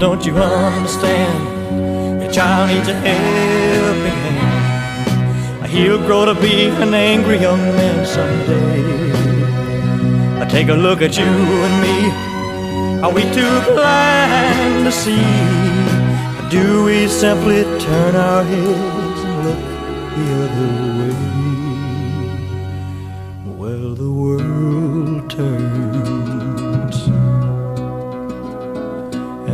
Don't you understand? Your child needs a helping hand. He'll grow to be an angry young man someday. Uh, Take a look at you and me. Are we too blind to see? Or do we simply turn our heads and look the other way? Well, the world turns.